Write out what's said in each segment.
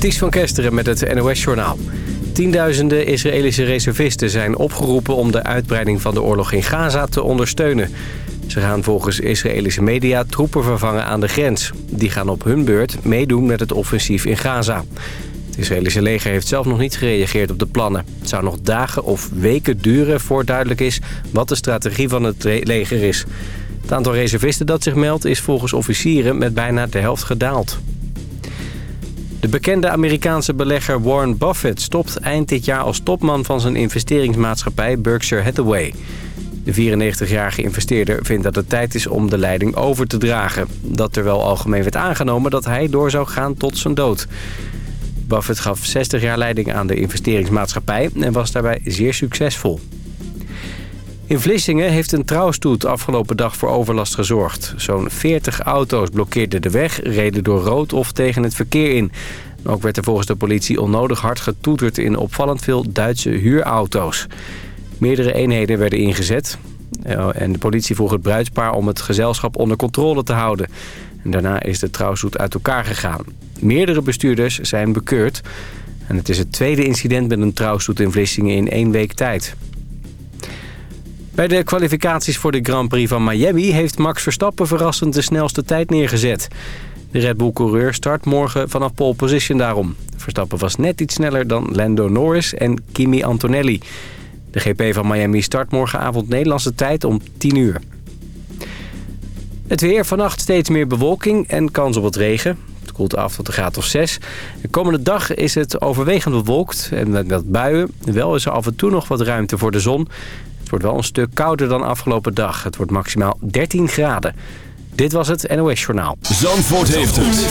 Ties van Kesteren met het NOS-journaal. Tienduizenden Israëlische reservisten zijn opgeroepen om de uitbreiding van de oorlog in Gaza te ondersteunen. Ze gaan volgens Israëlische media troepen vervangen aan de grens. Die gaan op hun beurt meedoen met het offensief in Gaza. Het Israëlische leger heeft zelf nog niet gereageerd op de plannen. Het zou nog dagen of weken duren voor duidelijk is wat de strategie van het leger is. Het aantal reservisten dat zich meldt is volgens officieren met bijna de helft gedaald. De bekende Amerikaanse belegger Warren Buffett stopt eind dit jaar als topman van zijn investeringsmaatschappij Berkshire Hathaway. De 94-jarige investeerder vindt dat het tijd is om de leiding over te dragen. Dat er wel algemeen werd aangenomen dat hij door zou gaan tot zijn dood. Buffett gaf 60 jaar leiding aan de investeringsmaatschappij en was daarbij zeer succesvol. In Vlissingen heeft een trouwstoet afgelopen dag voor overlast gezorgd. Zo'n 40 auto's blokkeerden de weg, reden door rood of tegen het verkeer in. Ook werd er volgens de politie onnodig hard getoeterd in opvallend veel Duitse huurauto's. Meerdere eenheden werden ingezet. Eh, en de politie vroeg het bruidspaar om het gezelschap onder controle te houden. En daarna is de trouwstoet uit elkaar gegaan. Meerdere bestuurders zijn bekeurd. En het is het tweede incident met een trouwstoet in Vlissingen in één week tijd. Bij de kwalificaties voor de Grand Prix van Miami... heeft Max Verstappen verrassend de snelste tijd neergezet. De Red Bull-coureur start morgen vanaf pole position daarom. Verstappen was net iets sneller dan Lando Norris en Kimi Antonelli. De GP van Miami start morgenavond Nederlandse tijd om 10 uur. Het weer, vannacht steeds meer bewolking en kans op wat regen. Het koelt af tot de graad of 6. De komende dag is het overwegend bewolkt en met buien. Wel is er af en toe nog wat ruimte voor de zon. Het wordt wel een stuk kouder dan afgelopen dag. Het wordt maximaal 13 graden. Dit was het NOS Journaal. Zandvoort heeft het.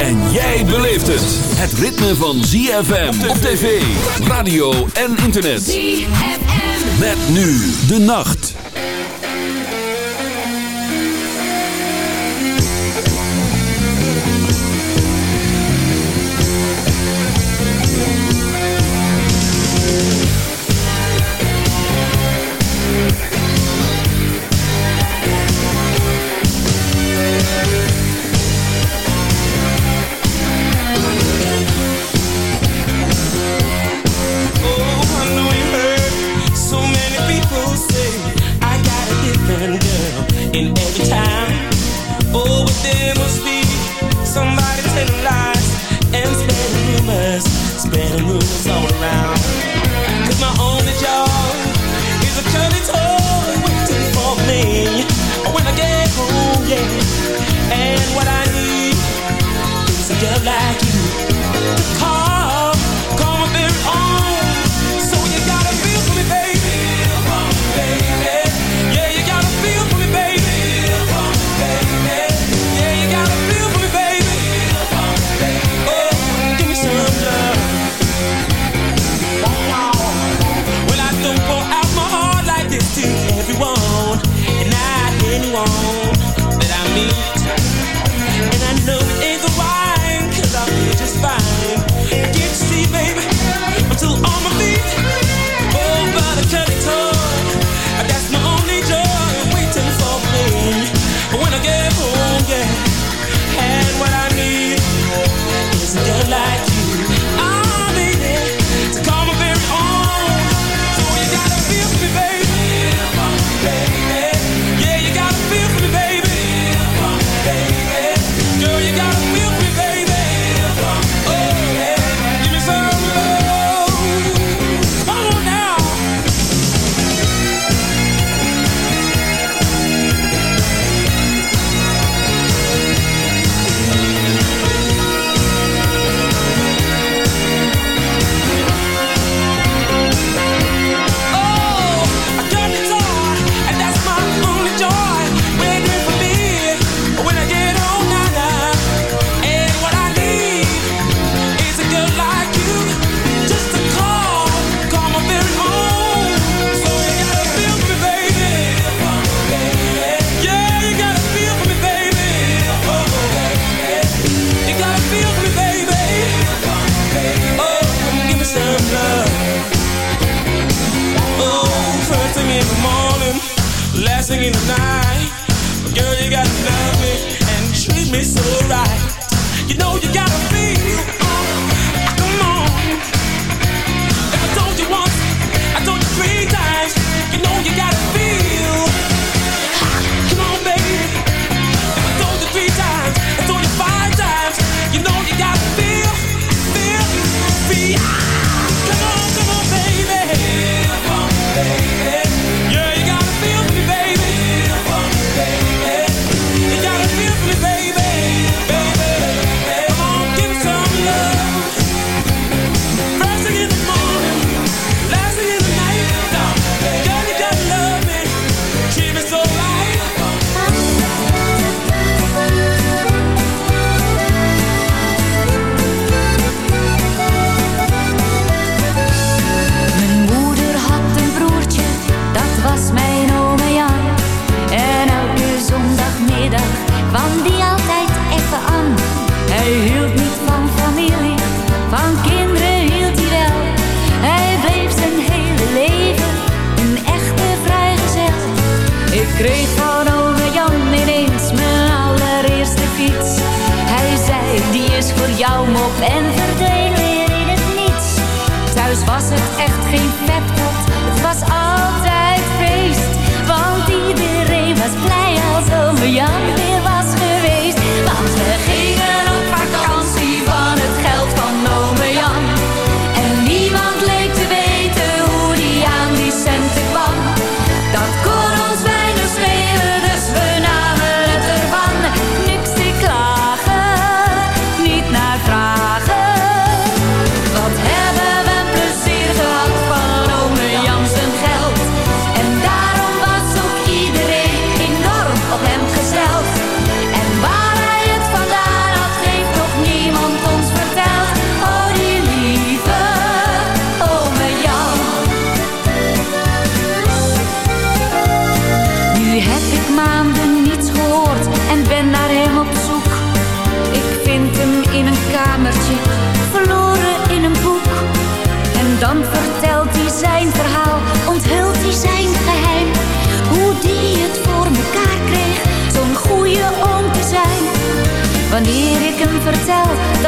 En jij beleeft het. Het ritme van ZFM op tv, radio en internet. ZFM. Met nu de nacht. light.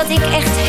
Dat ik echt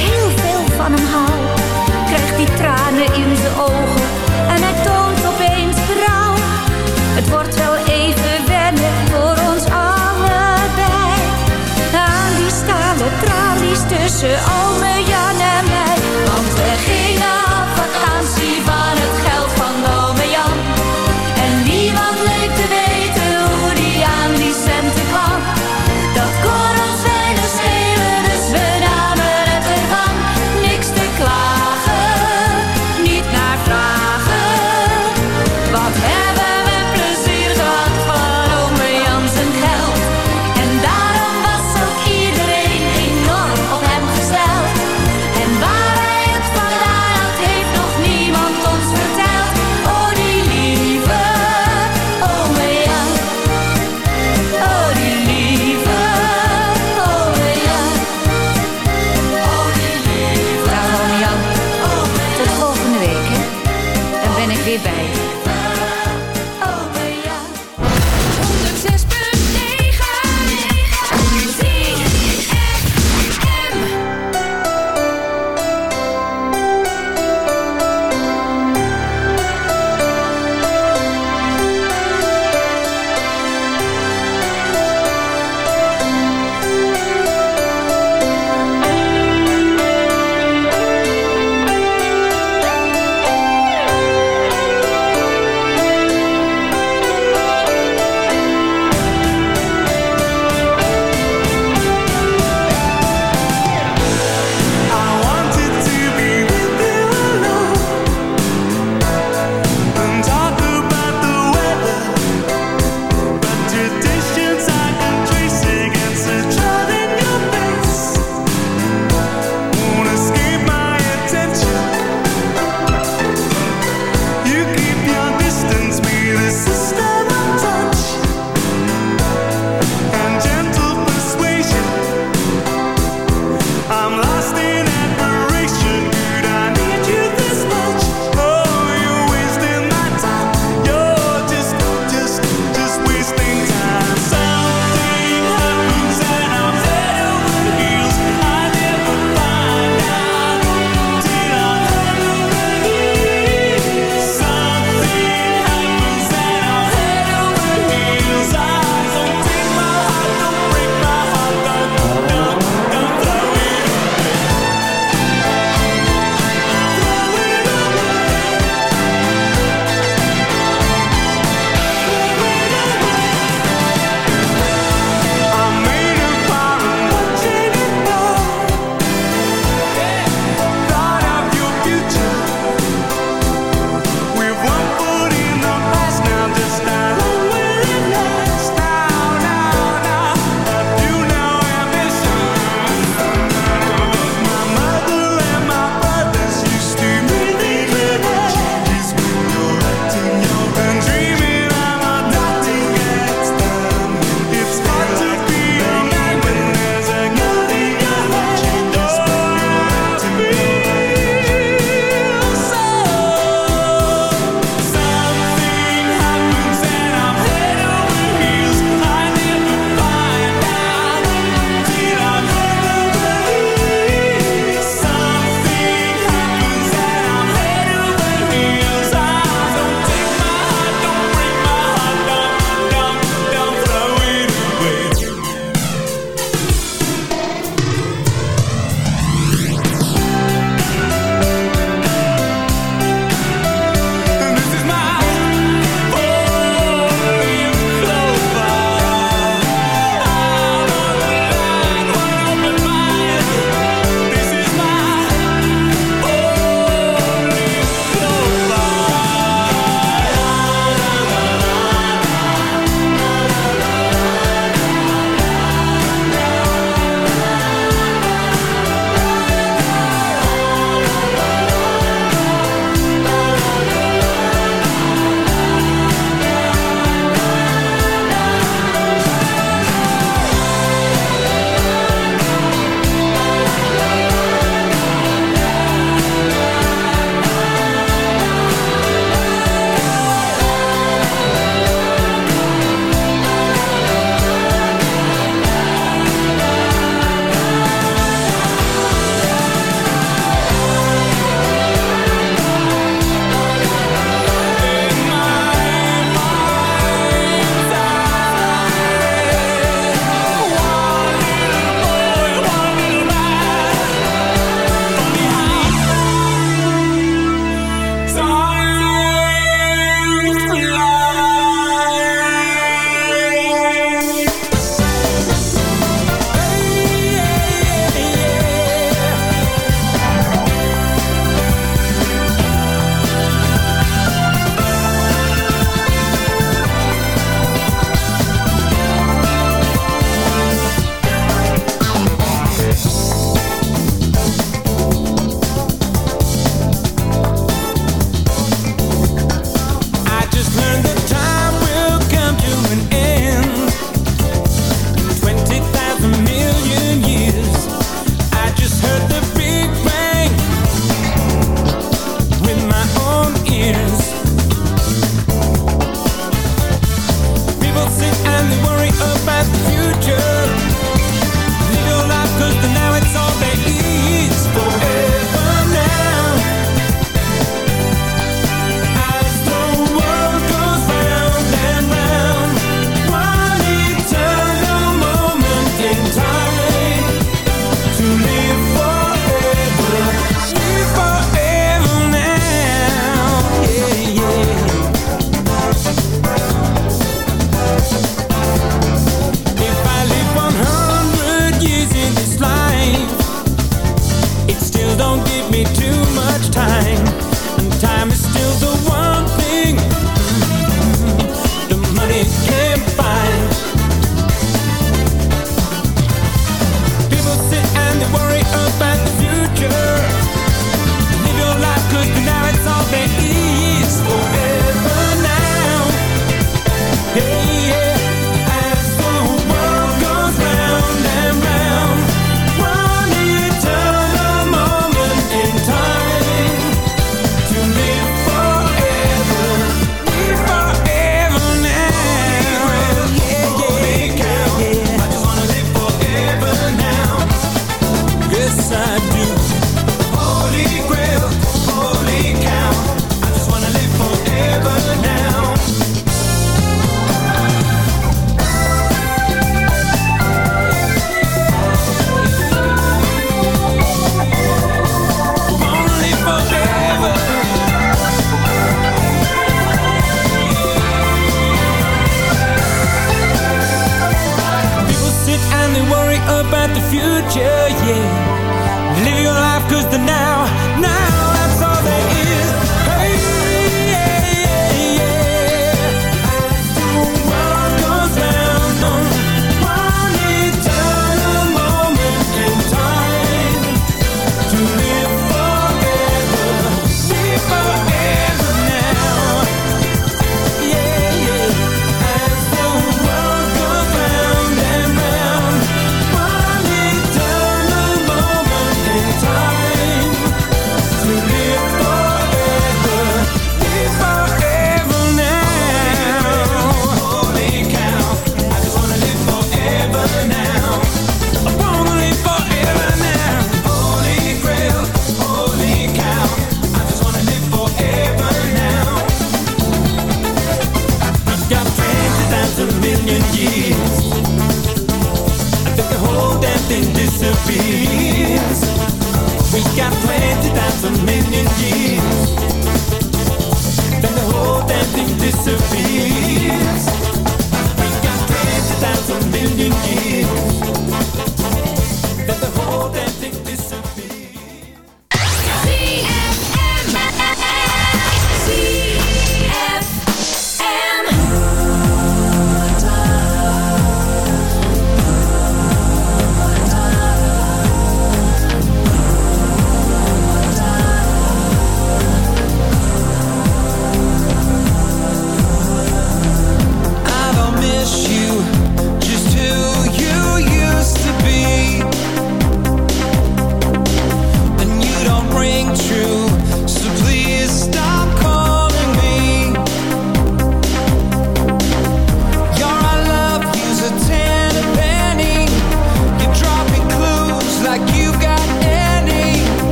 beside.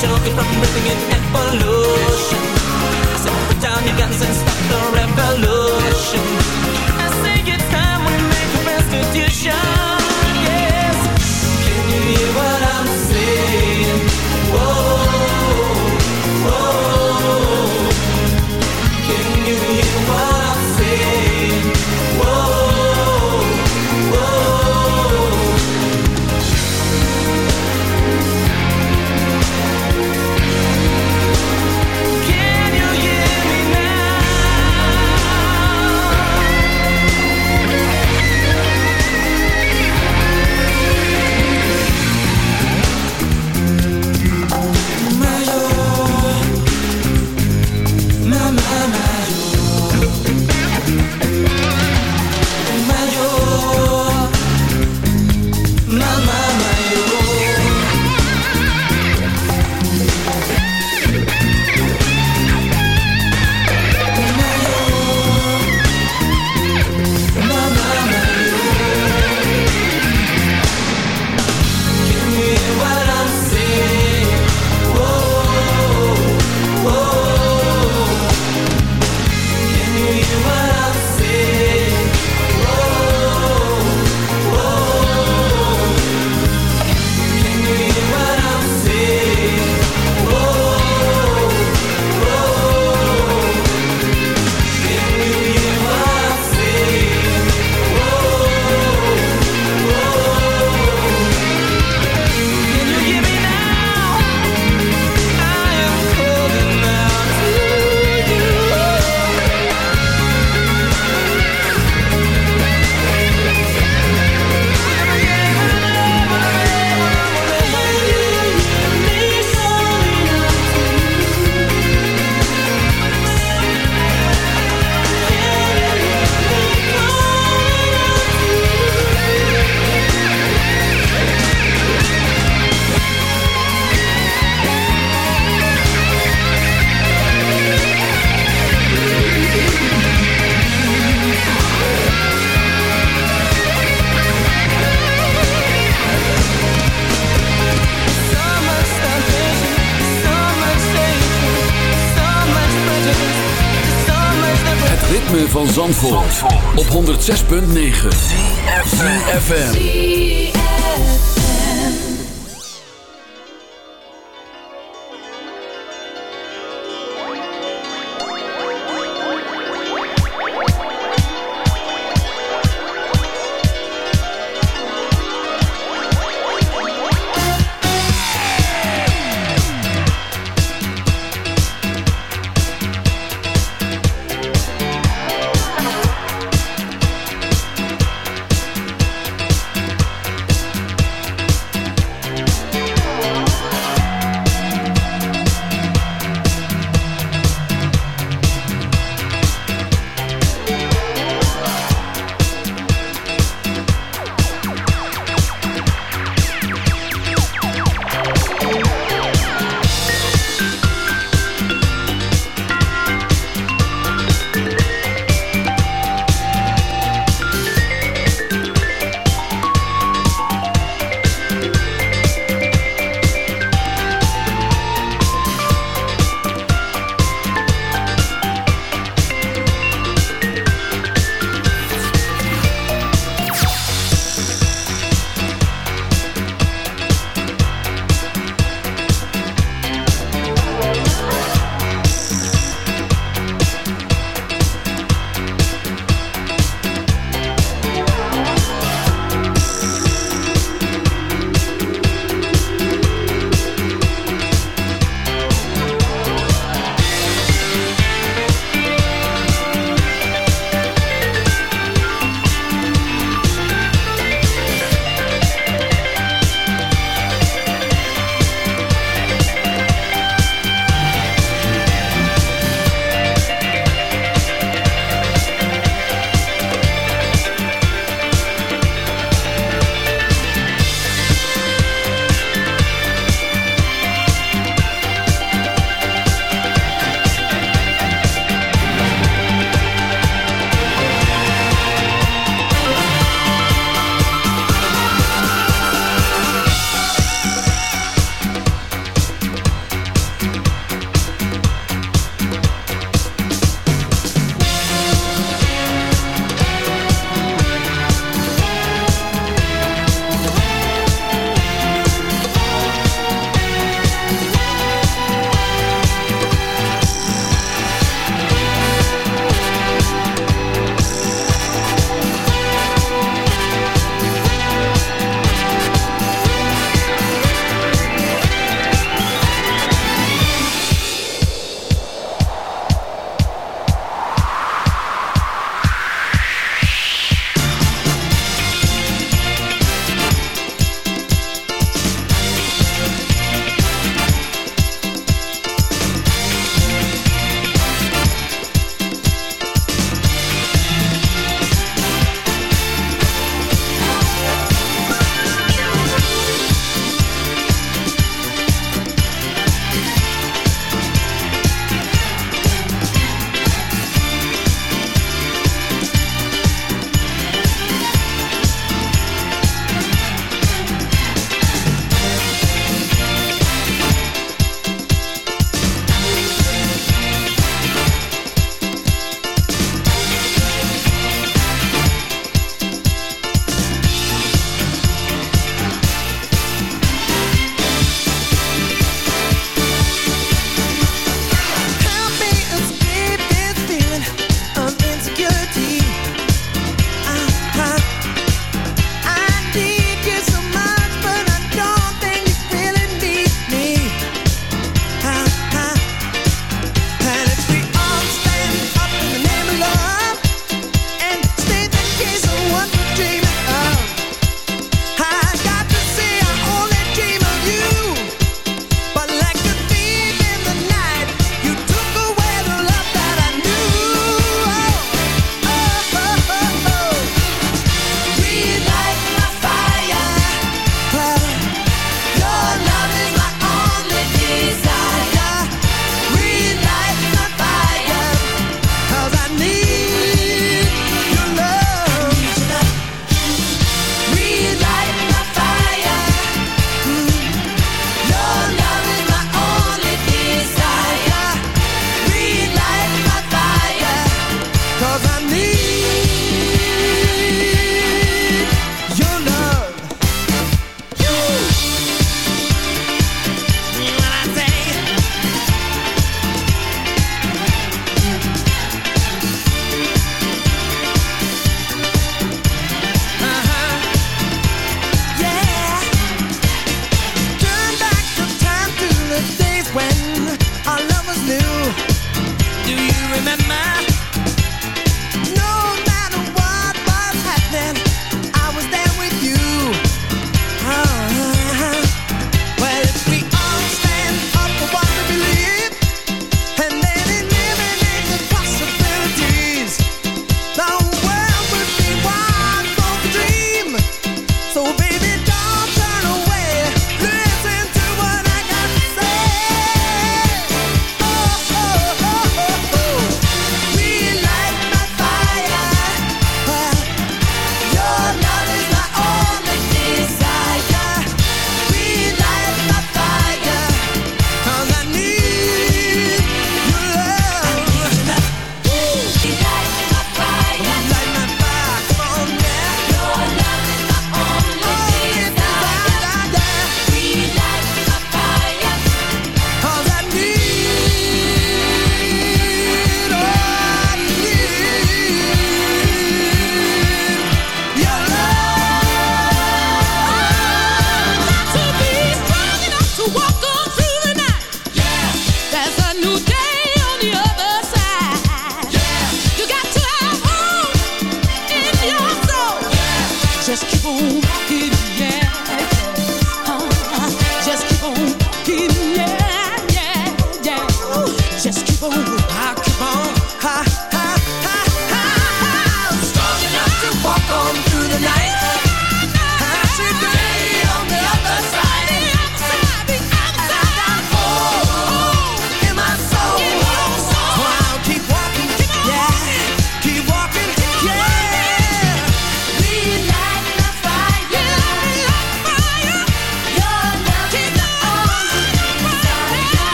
choking from breathing in evolution. I said, put down your guns and Op 106.9 FM.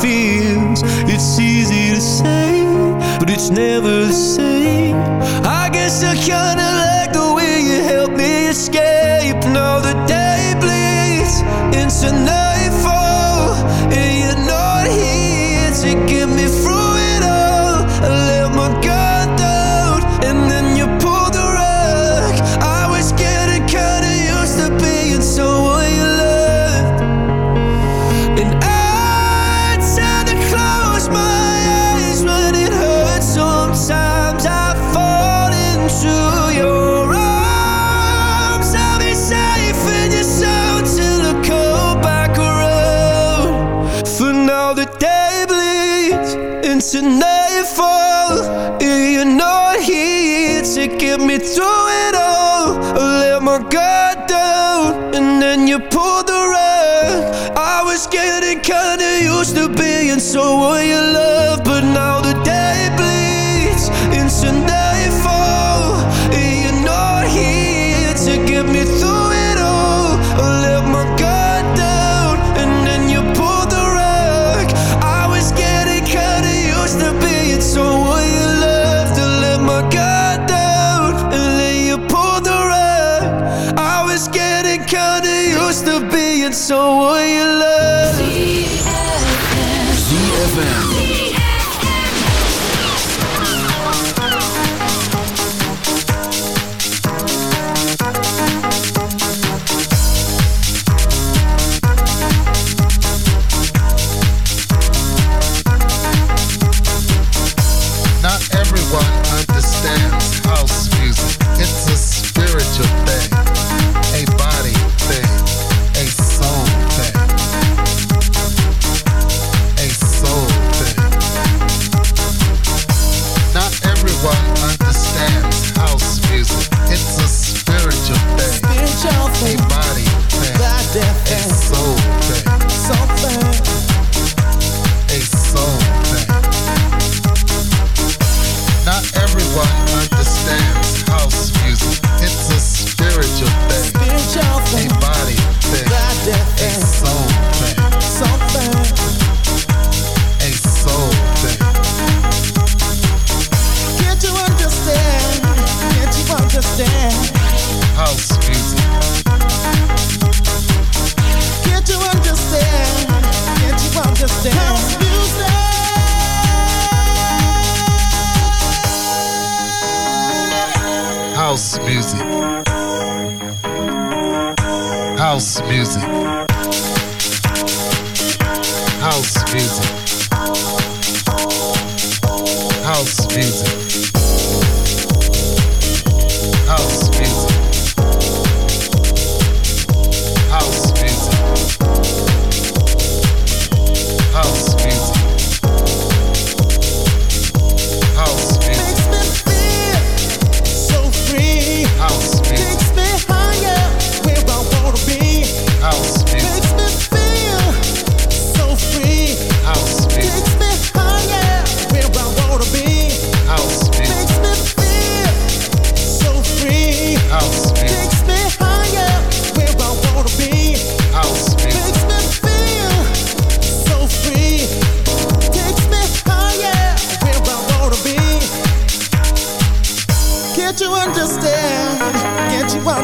feels. It's easy to say, but it's never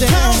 down.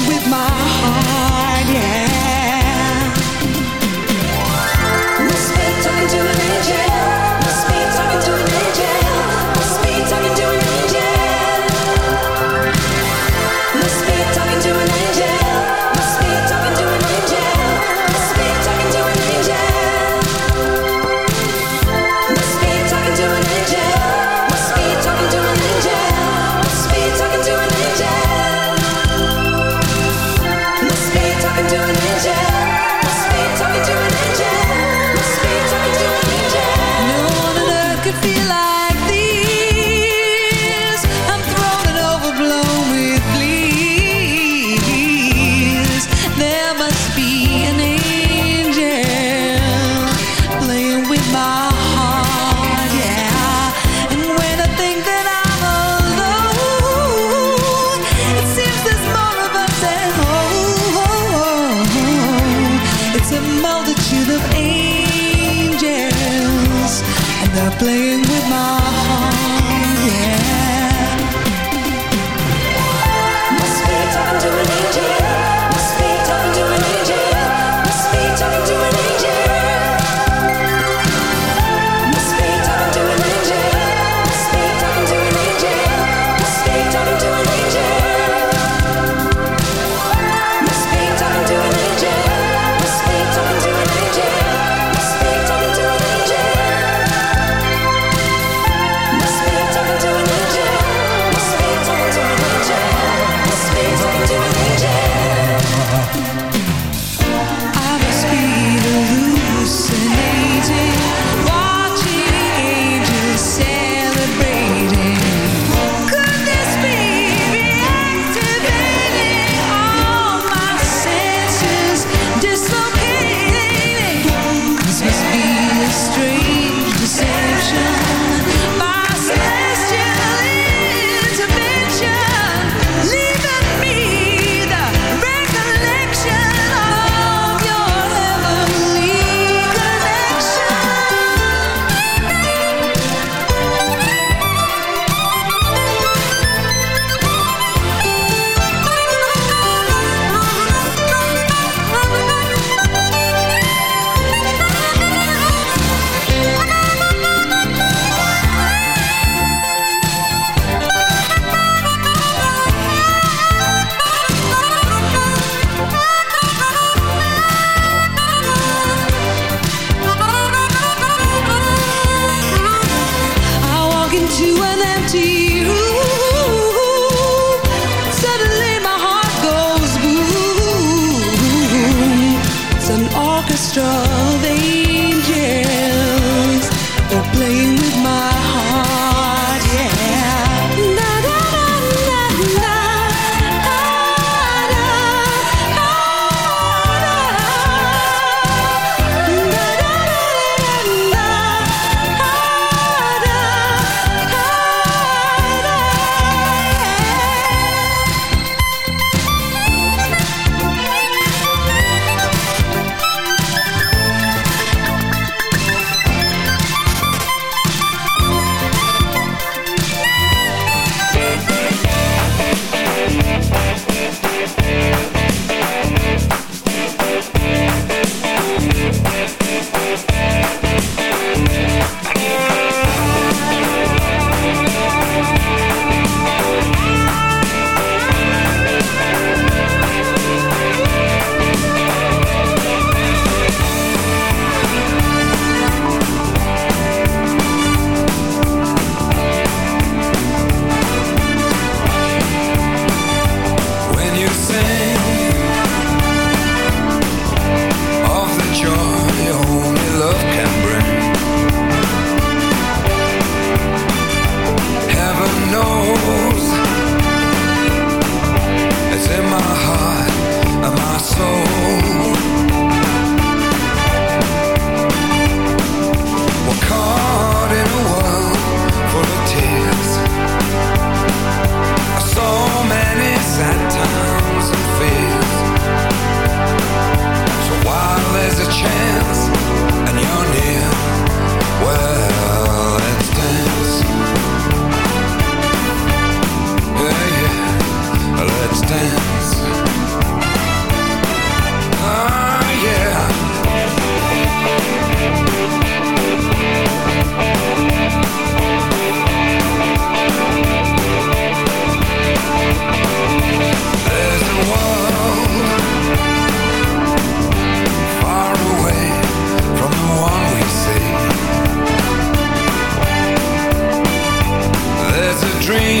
dream.